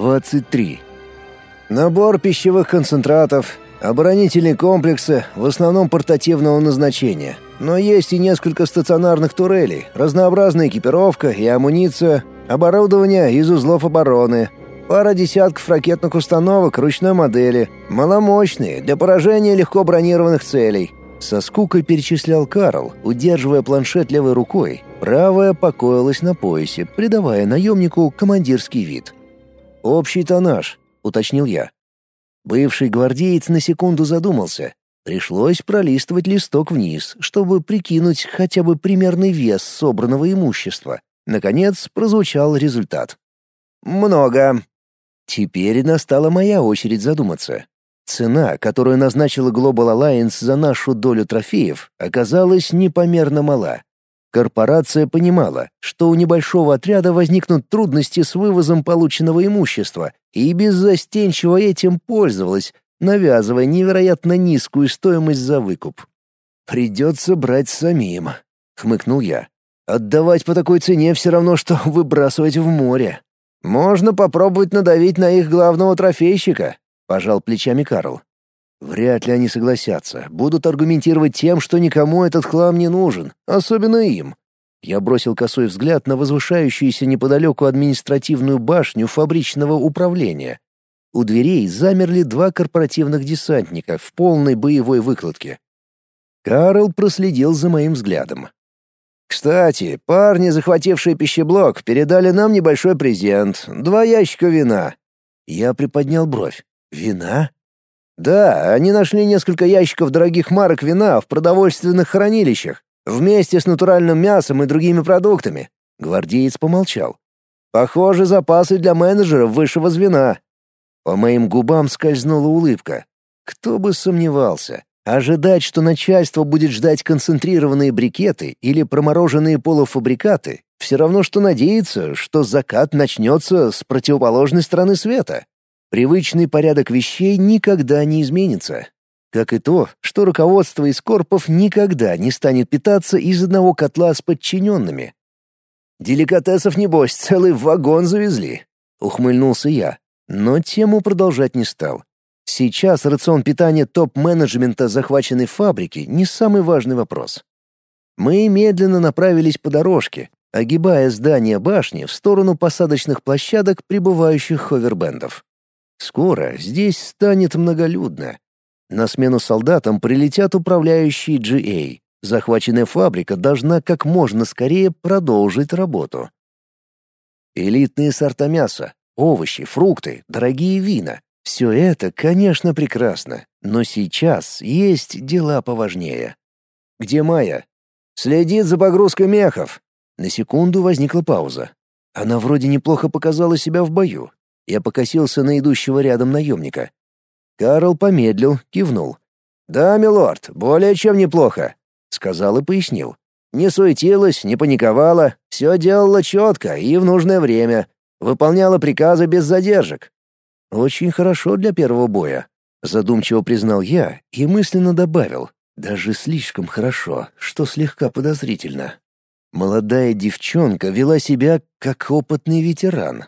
23. Набор пищевых концентратов, оборонительные комплексы, в основном портативного назначения. Но есть и несколько стационарных турелей, разнообразная экипировка и амуниция, оборудование из узлов обороны, пара десятков ракетных установок ручной модели, маломощные, для поражения легко бронированных целей. Со скукой перечислял Карл, удерживая планшет левой рукой. Правая покоилась на поясе, придавая наемнику командирский вид. «Общий тоннаж», — уточнил я. Бывший гвардеец на секунду задумался. Пришлось пролистывать листок вниз, чтобы прикинуть хотя бы примерный вес собранного имущества. Наконец прозвучал результат. «Много». Теперь настала моя очередь задуматься. Цена, которую назначила Global Alliance за нашу долю трофеев, оказалась непомерно мала. Корпорация понимала, что у небольшого отряда возникнут трудности с вывозом полученного имущества, и беззастенчиво этим пользовалась, навязывая невероятно низкую стоимость за выкуп. «Придется брать самим», — хмыкнул я. «Отдавать по такой цене все равно, что выбрасывать в море». «Можно попробовать надавить на их главного трофейщика», — пожал плечами Карл. Вряд ли они согласятся. Будут аргументировать тем, что никому этот хлам не нужен, особенно им. Я бросил косой взгляд на возвышающуюся неподалеку административную башню фабричного управления. У дверей замерли два корпоративных десантника в полной боевой выкладке. Карл проследил за моим взглядом. «Кстати, парни, захватившие пищеблок, передали нам небольшой презент. Два ящика вина». Я приподнял бровь. «Вина?» Да, они нашли несколько ящиков дорогих марок вина в продовольственных хранилищах, вместе с натуральным мясом и другими продуктами. Гвардеец помолчал. Похоже, запасы для менеджеров высшего звена. По моим губам скользнула улыбка. Кто бы сомневался. Ожидать, что начальство будет ждать концентрированные брикеты или промороженные полуфабрикаты, все равно, что надеяться, что закат начнется с противоположной стороны света. Привычный порядок вещей никогда не изменится. Как и то, что руководство из корпов никогда не станет питаться из одного котла с подчиненными. «Деликатесов, небось, целый вагон завезли», — ухмыльнулся я, но тему продолжать не стал. Сейчас рацион питания топ-менеджмента захваченной фабрики не самый важный вопрос. Мы медленно направились по дорожке, огибая здание башни в сторону посадочных площадок прибывающих ховербендов. Скоро здесь станет многолюдно. На смену солдатам прилетят управляющие GA. Захваченная фабрика должна как можно скорее продолжить работу. Элитные сорта мяса, овощи, фрукты, дорогие вина — все это, конечно, прекрасно, но сейчас есть дела поважнее. «Где Майя?» «Следит за погрузкой мехов». На секунду возникла пауза. Она вроде неплохо показала себя в бою, я покосился на идущего рядом наемника. Карл помедлил, кивнул. «Да, милорд, более чем неплохо», — сказал и пояснил. «Не суетилась, не паниковала, все делала четко и в нужное время, выполняла приказы без задержек». «Очень хорошо для первого боя», — задумчиво признал я и мысленно добавил. «Даже слишком хорошо, что слегка подозрительно». Молодая девчонка вела себя как опытный ветеран,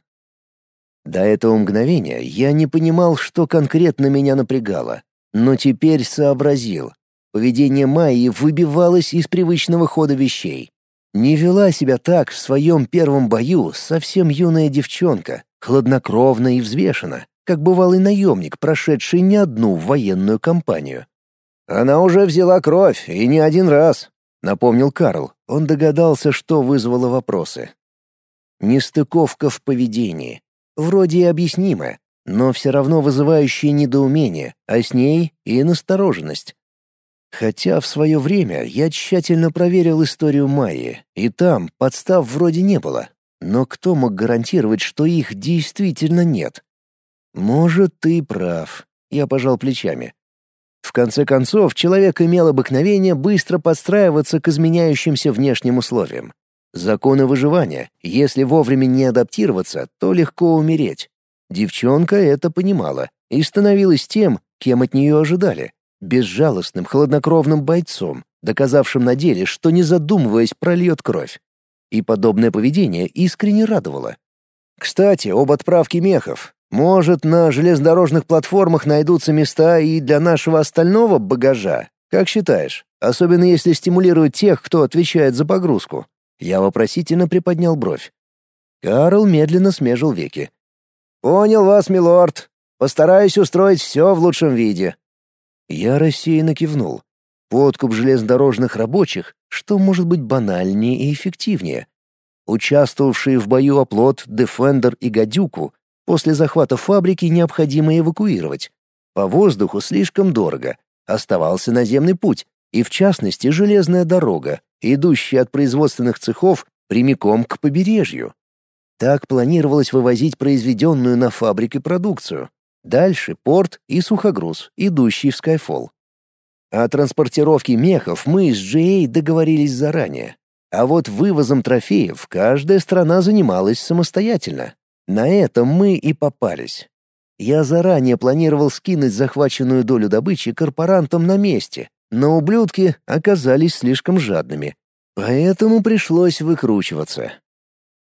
до этого мгновения я не понимал, что конкретно меня напрягало, но теперь сообразил. Поведение Майи выбивалось из привычного хода вещей. Не вела себя так в своем первом бою совсем юная девчонка, хладнокровно и взвешена, как бывалый наемник, прошедший не одну военную кампанию. «Она уже взяла кровь, и не один раз», — напомнил Карл. Он догадался, что вызвало вопросы. Нестыковка в поведении, Вроде и объяснимое, но все равно вызывающее недоумение, а с ней и настороженность. Хотя в свое время я тщательно проверил историю Майи, и там подстав вроде не было. Но кто мог гарантировать, что их действительно нет? Может, ты прав. Я пожал плечами. В конце концов, человек имел обыкновение быстро подстраиваться к изменяющимся внешним условиям. Законы выживания. Если вовремя не адаптироваться, то легко умереть. Девчонка это понимала и становилась тем, кем от нее ожидали. Безжалостным, хладнокровным бойцом, доказавшим на деле, что не задумываясь прольет кровь. И подобное поведение искренне радовало. Кстати, об отправке мехов. Может, на железнодорожных платформах найдутся места и для нашего остального багажа? Как считаешь? Особенно если стимулировать тех, кто отвечает за погрузку. Я вопросительно приподнял бровь. Карл медленно смежил веки. «Понял вас, милорд. Постараюсь устроить все в лучшем виде». Я рассеянно кивнул. Подкуп железнодорожных рабочих, что может быть банальнее и эффективнее. Участвовавшие в бою оплот, Дефендер и Гадюку после захвата фабрики необходимо эвакуировать. По воздуху слишком дорого. Оставался наземный путь, и в частности железная дорога, идущая от производственных цехов прямиком к побережью. Так планировалось вывозить произведенную на фабрике продукцию. Дальше порт и сухогруз, идущий в Скайфолл. О транспортировке мехов мы с GA договорились заранее. А вот вывозом трофеев каждая страна занималась самостоятельно. На этом мы и попались. Я заранее планировал скинуть захваченную долю добычи корпорантам на месте, но ублюдки оказались слишком жадными. Поэтому пришлось выкручиваться.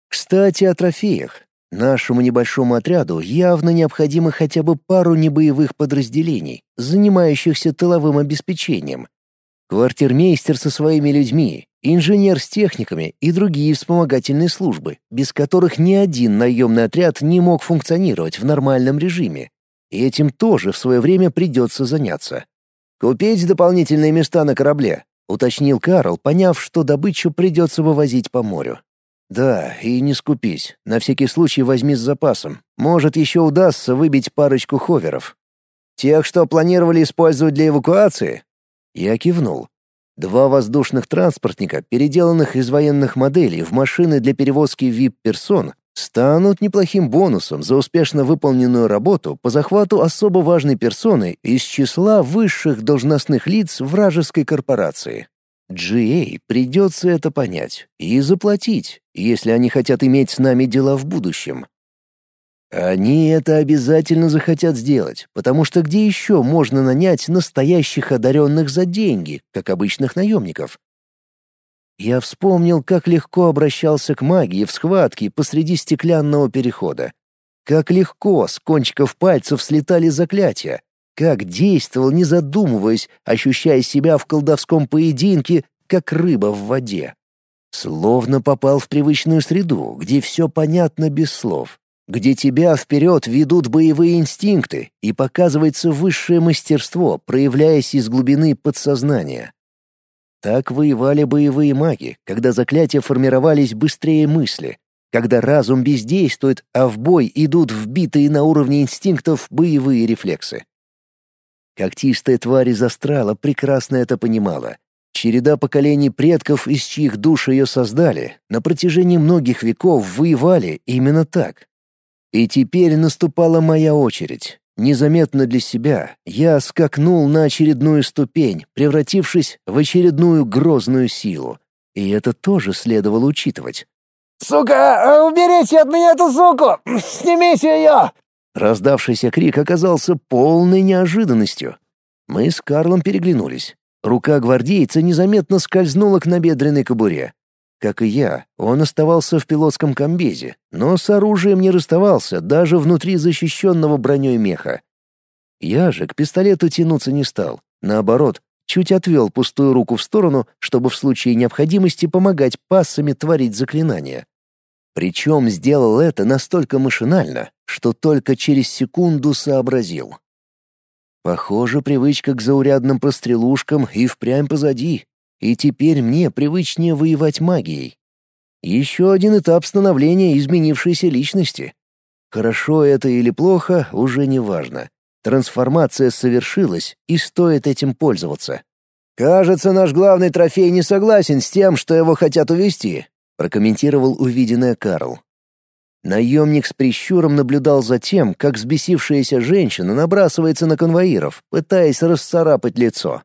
Кстати, о трофеях. Нашему небольшому отряду явно необходимо хотя бы пару небоевых подразделений, занимающихся тыловым обеспечением. Квартирмейстер со своими людьми, инженер с техниками и другие вспомогательные службы, без которых ни один наемный отряд не мог функционировать в нормальном режиме. И этим тоже в свое время придется заняться. «Купить дополнительные места на корабле», — уточнил Карл, поняв, что добычу придется вывозить по морю. «Да, и не скупись. На всякий случай возьми с запасом. Может, еще удастся выбить парочку ховеров». «Тех, что планировали использовать для эвакуации?» Я кивнул. Два воздушных транспортника, переделанных из военных моделей в машины для перевозки VIP-персон, станут неплохим бонусом за успешно выполненную работу по захвату особо важной персоны из числа высших должностных лиц вражеской корпорации. GA придется это понять и заплатить, если они хотят иметь с нами дела в будущем. Они это обязательно захотят сделать, потому что где еще можно нанять настоящих одаренных за деньги, как обычных наемников? Я вспомнил, как легко обращался к магии в схватке посреди стеклянного перехода. Как легко с кончиков пальцев слетали заклятия, как действовал, не задумываясь, ощущая себя в колдовском поединке, как рыба в воде. Словно попал в привычную среду, где все понятно без слов, где тебя вперед ведут боевые инстинкты и показывается высшее мастерство, проявляясь из глубины подсознания. Так воевали боевые маги, когда заклятия формировались быстрее мысли, когда разум бездействует, а в бой идут вбитые на уровне инстинктов боевые рефлексы. Когтистая тварь из астрала прекрасно это понимала. Череда поколений предков, из чьих душ ее создали, на протяжении многих веков воевали именно так. И теперь наступала моя очередь. Незаметно для себя я скакнул на очередную ступень, превратившись в очередную грозную силу. И это тоже следовало учитывать. «Сука, уберите от меня эту суку! Снимите ее!» Раздавшийся крик оказался полной неожиданностью. Мы с Карлом переглянулись. Рука гвардейца незаметно скользнула к набедренной кобуре. Как и я, он оставался в пилотском комбезе, но с оружием не расставался даже внутри защищенного броней меха. Я же к пистолету тянуться не стал. Наоборот, чуть отвел пустую руку в сторону, чтобы в случае необходимости помогать пассами творить заклинания. Причем сделал это настолько машинально, что только через секунду сообразил. Похоже, привычка к заурядным прострелушкам и впрямь позади, и теперь мне привычнее воевать магией. Еще один этап становления изменившейся личности. Хорошо это или плохо, уже не важно. Трансформация совершилась, и стоит этим пользоваться. «Кажется, наш главный трофей не согласен с тем, что его хотят увести прокомментировал увиденное Карл. Наемник с прищуром наблюдал за тем, как взбесившаяся женщина набрасывается на конвоиров, пытаясь расцарапать лицо.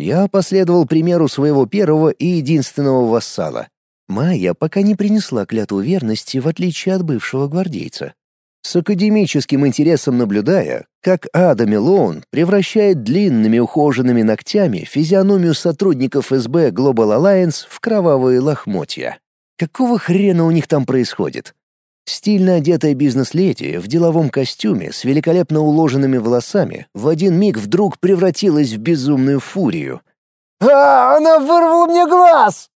Я последовал примеру своего первого и единственного вассала. Майя пока не принесла клятву верности, в отличие от бывшего гвардейца. С академическим интересом наблюдая, как Ада Мелоун превращает длинными ухоженными ногтями физиономию сотрудников СБ Global Alliance в кровавые лохмотья. Какого хрена у них там происходит? Стильно одетая бизнес-леди в деловом костюме с великолепно уложенными волосами в один миг вдруг превратилась в безумную фурию. «А, она вырвала мне глаз!»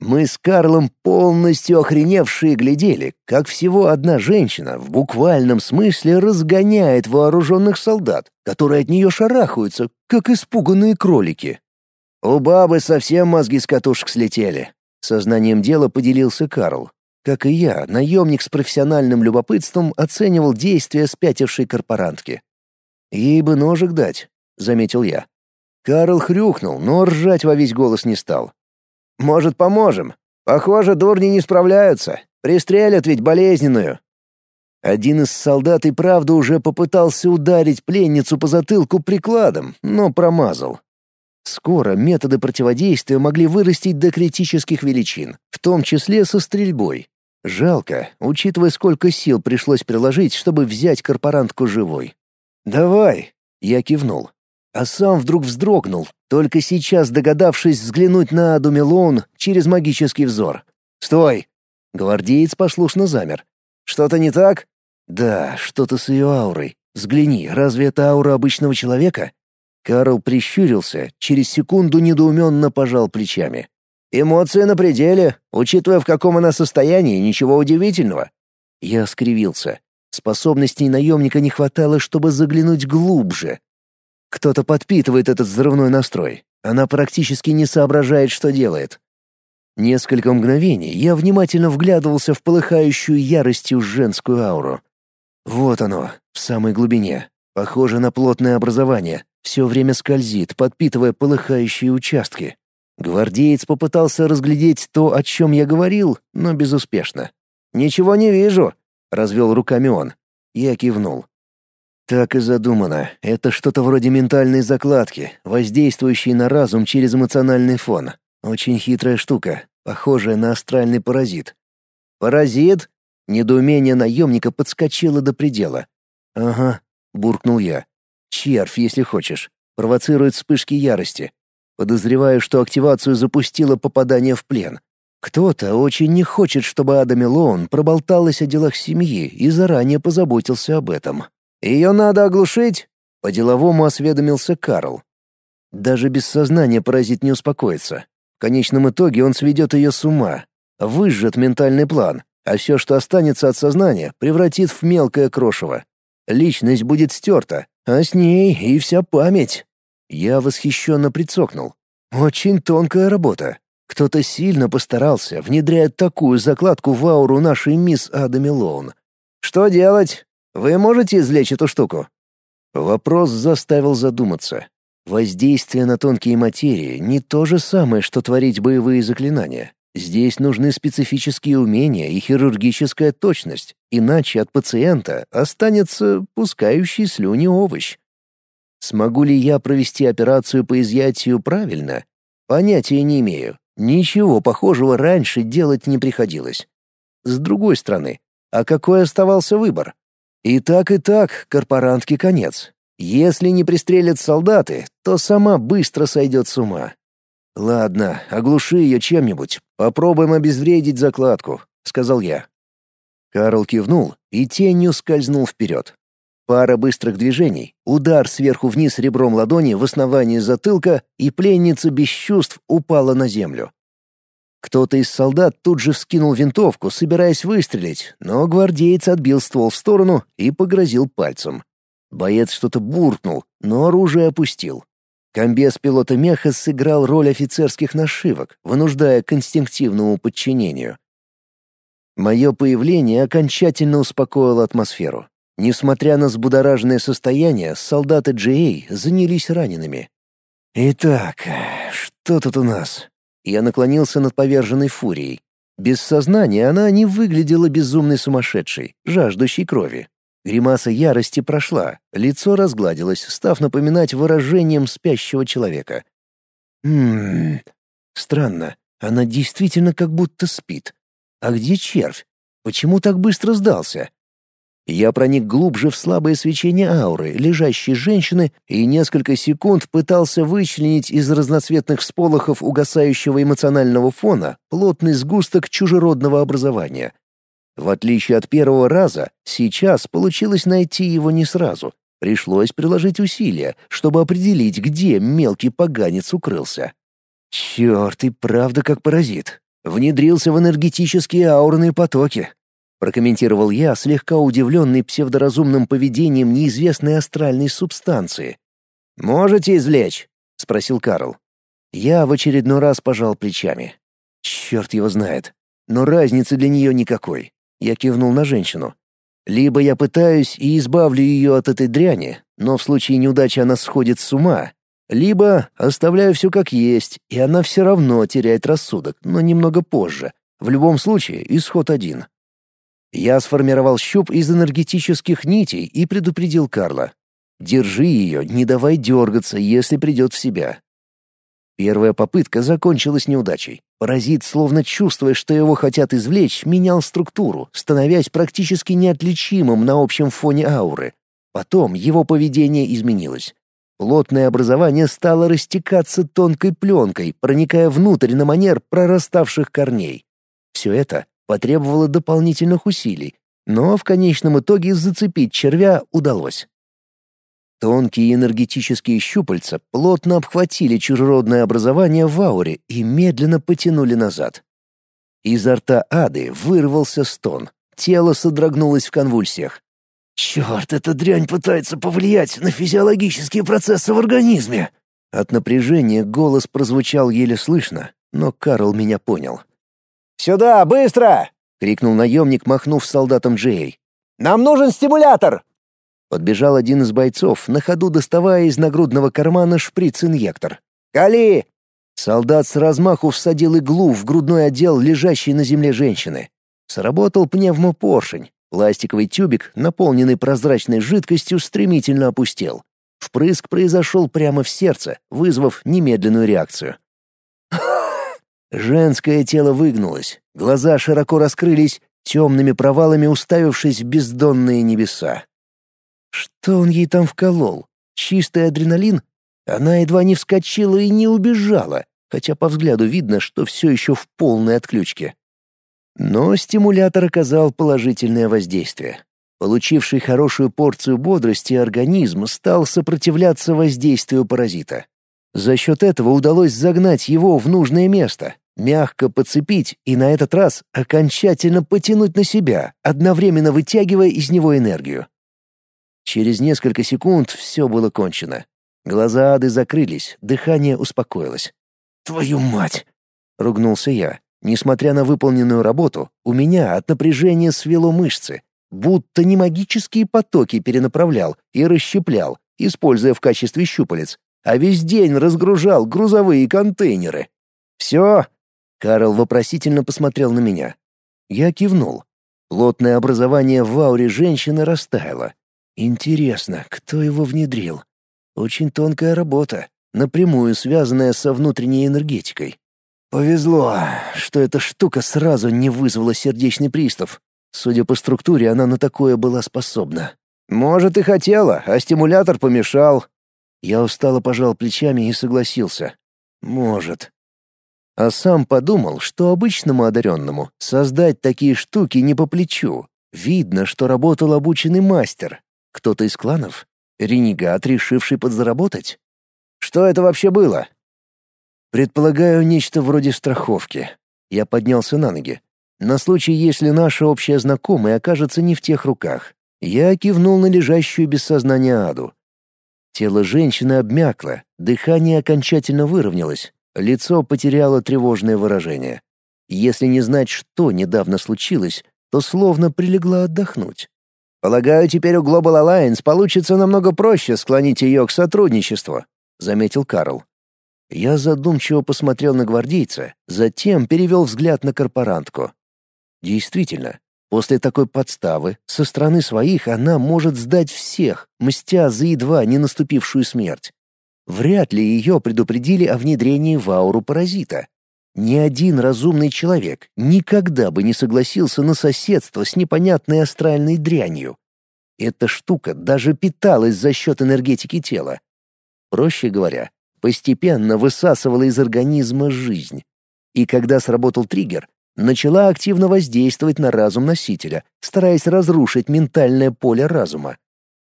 Мы с Карлом полностью охреневшие глядели, как всего одна женщина в буквальном смысле разгоняет вооруженных солдат, которые от нее шарахаются, как испуганные кролики. У бабы совсем мозги с катушек слетели. Сознанием дела поделился Карл. Как и я, наемник с профессиональным любопытством оценивал действия спятившей корпорантки. «Ей бы ножик дать», — заметил я. Карл хрюкнул, но ржать во весь голос не стал. «Может, поможем? Похоже, дурни не справляются. Пристрелят ведь болезненную». Один из солдат и правда уже попытался ударить пленницу по затылку прикладом, но промазал. Скоро методы противодействия могли вырасти до критических величин, в том числе со стрельбой. Жалко, учитывая, сколько сил пришлось приложить, чтобы взять корпорантку живой. «Давай!» — я кивнул. А сам вдруг вздрогнул, только сейчас догадавшись взглянуть на Аду через магический взор. «Стой!» Гвардеец послушно замер. «Что-то не так?» «Да, что-то с ее аурой. Взгляни, разве это аура обычного человека?» Карл прищурился, через секунду недоуменно пожал плечами. Эмоции на пределе, учитывая, в каком она состоянии, ничего удивительного. Я скривился. Способностей наемника не хватало, чтобы заглянуть глубже. Кто-то подпитывает этот взрывной настрой. Она практически не соображает, что делает. Несколько мгновений я внимательно вглядывался в полыхающую яростью женскую ауру. Вот оно, в самой глубине. Похоже на плотное образование. Все время скользит, подпитывая полыхающие участки. Гвардеец попытался разглядеть то, о чем я говорил, но безуспешно. «Ничего не вижу», — развел руками он. Я кивнул. Так и задумано. Это что-то вроде ментальной закладки, воздействующей на разум через эмоциональный фон. Очень хитрая штука, похожая на астральный паразит. «Паразит?» Недоумение наемника подскочило до предела. «Ага», — буркнул я. «Червь, если хочешь. Провоцирует вспышки ярости. Подозреваю, что активацию запустило попадание в плен. Кто-то очень не хочет, чтобы Ада Мелоун проболталась о делах семьи и заранее позаботился об этом. «Ее надо оглушить?» — по-деловому осведомился Карл. Даже без сознания паразит не успокоится. В конечном итоге он сведет ее с ума, выжжет ментальный план, а все, что останется от сознания, превратит в мелкое крошево. Личность будет стерта, а с ней и вся память. Я восхищенно прицокнул. Очень тонкая работа. Кто-то сильно постарался, внедряя такую закладку в ауру нашей мисс Адами. «Что делать? Вы можете извлечь эту штуку?» Вопрос заставил задуматься. Воздействие на тонкие материи не то же самое, что творить боевые заклинания. Здесь нужны специфические умения и хирургическая точность, иначе от пациента останется пускающий слюни овощ. Смогу ли я провести операцию по изъятию правильно? Понятия не имею. Ничего похожего раньше делать не приходилось. С другой стороны, а какой оставался выбор? И так, и так, корпорантке конец. Если не пристрелят солдаты, то сама быстро сойдет с ума. «Ладно, оглуши ее чем-нибудь. Попробуем обезвредить закладку», — сказал я. Карл кивнул и тенью скользнул вперед. Пара быстрых движений, удар сверху вниз ребром ладони в основании затылка, и пленница без чувств упала на землю. Кто-то из солдат тут же вскинул винтовку, собираясь выстрелить, но гвардеец отбил ствол в сторону и погрозил пальцем. Боец что-то буркнул, но оружие опустил. Комбез пилота меха сыграл роль офицерских нашивок, вынуждая к инстинктивному подчинению. Мое появление окончательно успокоило атмосферу. Несмотря на взбудораженное состояние, солдаты GA занялись ранеными. «Итак, что тут у нас?» Я наклонился над поверженной фурией. Без сознания она не выглядела безумной сумасшедшей, жаждущей крови. Гримаса ярости прошла, лицо разгладилось, став напоминать выражением спящего человека. «Хм... Странно, она действительно как будто спит. А где червь? Почему так быстро сдался?» Я проник глубже в слабое свечение ауры, лежащей женщины, и несколько секунд пытался вычленить из разноцветных всполохов угасающего эмоционального фона плотный сгусток чужеродного образования. В отличие от первого раза, сейчас получилось найти его не сразу. Пришлось приложить усилия, чтобы определить, где мелкий поганец укрылся. Черт, и правда как паразит. Внедрился в энергетические аурные потоки. Прокомментировал я, слегка удивленный псевдоразумным поведением неизвестной астральной субстанции. «Можете извлечь?» — спросил Карл. Я в очередной раз пожал плечами. Черт его знает. Но разницы для нее никакой. Я кивнул на женщину. Либо я пытаюсь и избавлю ее от этой дряни, но в случае неудачи она сходит с ума, либо оставляю все как есть, и она все равно теряет рассудок, но немного позже. В любом случае, исход один. Я сформировал щуп из энергетических нитей и предупредил Карла. «Держи ее, не давай дергаться, если придет в себя. Первая попытка закончилась неудачей. Паразит, словно чувствуя, что его хотят извлечь, менял структуру, становясь практически неотличимым на общем фоне ауры. Потом его поведение изменилось. Плотное образование стало растекаться тонкой пленкой, проникая внутрь на манер прораставших корней. Все это потребовало дополнительных усилий, но в конечном итоге зацепить червя удалось. Тонкие энергетические щупальца плотно обхватили чужеродное образование в ауре и медленно потянули назад. Изо рта Ады вырвался стон. Тело содрогнулось в конвульсиях. «Черт, эта дрянь пытается повлиять на физиологические процессы в организме!» От напряжения голос прозвучал еле слышно, но Карл меня понял. «Сюда, быстро!» — крикнул наемник, махнув солдатам Джей. «Нам нужен стимулятор!» Подбежал один из бойцов, на ходу доставая из нагрудного кармана шприц-инъектор. «Кали!» Солдат с размаху всадил иглу в грудной отдел лежащей на земле женщины. Сработал пневмопоршень. Пластиковый тюбик, наполненный прозрачной жидкостью, стремительно опустел. Впрыск произошел прямо в сердце, вызвав немедленную реакцию. Женское тело выгнулось, глаза широко раскрылись, темными провалами уставившись в бездонные небеса. Что он ей там вколол? Чистый адреналин? Она едва не вскочила и не убежала, хотя по взгляду видно, что все еще в полной отключке. Но стимулятор оказал положительное воздействие. Получивший хорошую порцию бодрости организм стал сопротивляться воздействию паразита. За счет этого удалось загнать его в нужное место, мягко подцепить и на этот раз окончательно потянуть на себя, одновременно вытягивая из него энергию. Через несколько секунд все было кончено. Глаза Ады закрылись, дыхание успокоилось. «Твою мать!» — ругнулся я. Несмотря на выполненную работу, у меня от напряжения свело мышцы, будто не магические потоки перенаправлял и расщеплял, используя в качестве щупалец, а весь день разгружал грузовые контейнеры. «Все?» — Карл вопросительно посмотрел на меня. Я кивнул. Плотное образование в ауре женщины растаяло, Интересно, кто его внедрил? Очень тонкая работа, напрямую связанная со внутренней энергетикой. Повезло, что эта штука сразу не вызвала сердечный приступ. Судя по структуре, она на такое была способна. Может, и хотела, а стимулятор помешал. Я устало пожал плечами и согласился. Может. А сам подумал, что обычному одаренному создать такие штуки не по плечу. Видно, что работал обученный мастер, кто-то из кланов? Ренегат, решивший подзаработать? Что это вообще было? Предполагаю, нечто вроде страховки. Я поднялся на ноги. На случай, если наша общая знакомая окажется не в тех руках. Я кивнул на лежащую без сознания Аду. Тело женщины обмякло, дыхание окончательно выровнялось, лицо потеряло тревожное выражение. Если не знать, что недавно случилось, то словно прилегла отдохнуть. Полагаю, теперь у Global Alliance получится намного проще склонить ее к сотрудничеству», — заметил Карл. Я задумчиво посмотрел на гвардейца, затем перевел взгляд на корпорантку. Действительно, после такой подставы со стороны своих она может сдать всех, мстя за едва не наступившую смерть. Вряд ли ее предупредили о внедрении в ауру паразита. Ни один разумный человек никогда бы не согласился на соседство с непонятной астральной дрянью. Эта штука даже питалась за счет энергетики тела. Проще говоря, постепенно высасывала из организма жизнь. И когда сработал триггер, начала активно воздействовать на разум носителя, стараясь разрушить ментальное поле разума.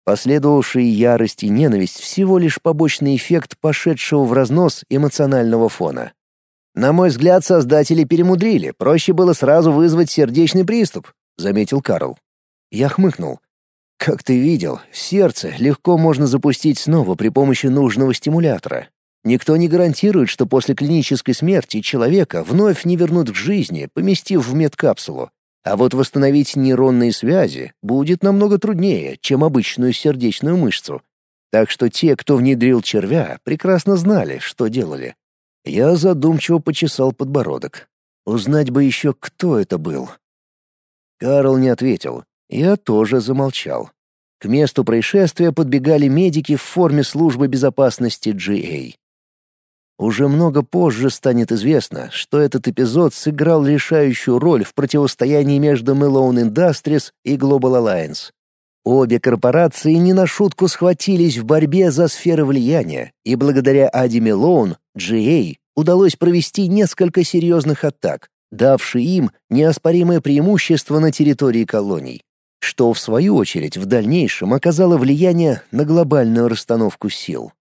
Последовавшие ярость и ненависть — всего лишь побочный эффект пошедшего в разнос эмоционального фона. «На мой взгляд, создатели перемудрили, проще было сразу вызвать сердечный приступ», — заметил Карл. Я хмыкнул. «Как ты видел, сердце легко можно запустить снова при помощи нужного стимулятора. Никто не гарантирует, что после клинической смерти человека вновь не вернут к жизни, поместив в медкапсулу. А вот восстановить нейронные связи будет намного труднее, чем обычную сердечную мышцу. Так что те, кто внедрил червя, прекрасно знали, что делали. Я задумчиво почесал подбородок. Узнать бы еще, кто это был. Карл не ответил. Я тоже замолчал. К месту происшествия подбегали медики в форме службы безопасности GA. Уже много позже станет известно, что этот эпизод сыграл решающую роль в противостоянии между Malone Industries и Global Alliance. Обе корпорации не на шутку схватились в борьбе за сферы влияния, и благодаря Ади Мелоун, GA, удалось провести несколько серьезных атак, давшие им неоспоримое преимущество на территории колоний, что в свою очередь в дальнейшем оказало влияние на глобальную расстановку сил.